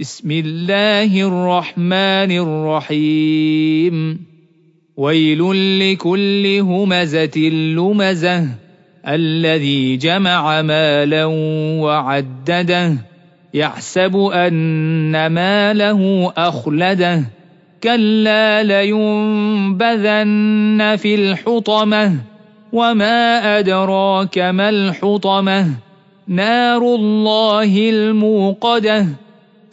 بسم الله الرحمن الرحيم. ويل لكل همزة لمزة الذي جمع مالا وعدده. يحسب أن ماله أخلده. كلا لينبذن في الحطمة. وما أدراك ما الحطمة. نار الله الموقدة.